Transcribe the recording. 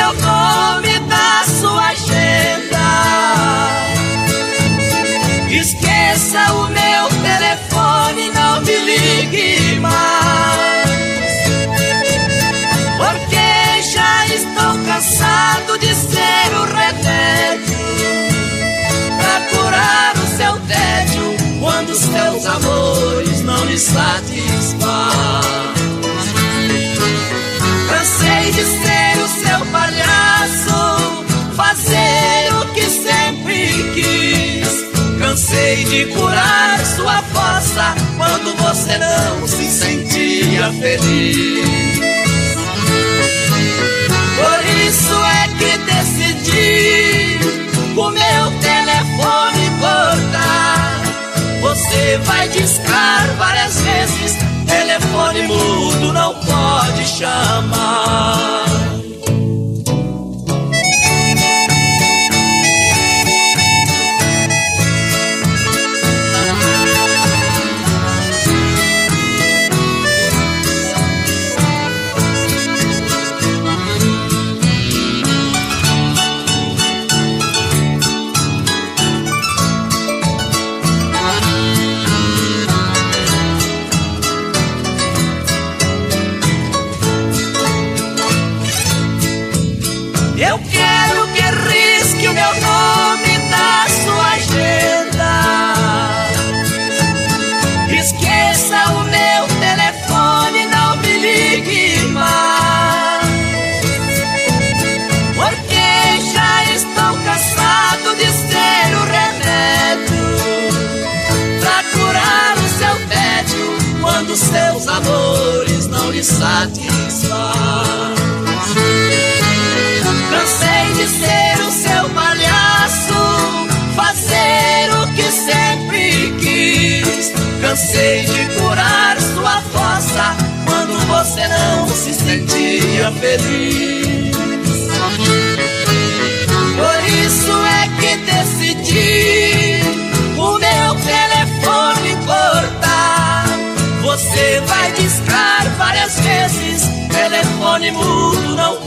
meu nome da sua agenda. Esqueça o meu telefone, não me ligue mais. Porque já estou cansado de ser o remédio pra curar o seu tédio quando os teus amores não lhe satisfazem. Cansei de ser de curar sua fossa quando você não se sentia feliz. Por isso é que decidi o meu telefone cortar. Você vai discar várias vezes, telefone mudo não pode chamar. Eu quero que risque o meu nome da sua agenda. Esqueça o meu telefone, não me ligue mais. Porque já estou cansado de ser o remédio pra curar o seu tédio quando seus amores não lhe satisfazem. Cansei de curar sua fossa quando você não se sentia feliz. Por isso é que decidi o meu telefone cortar. Você vai discar várias vezes, telefone mudo não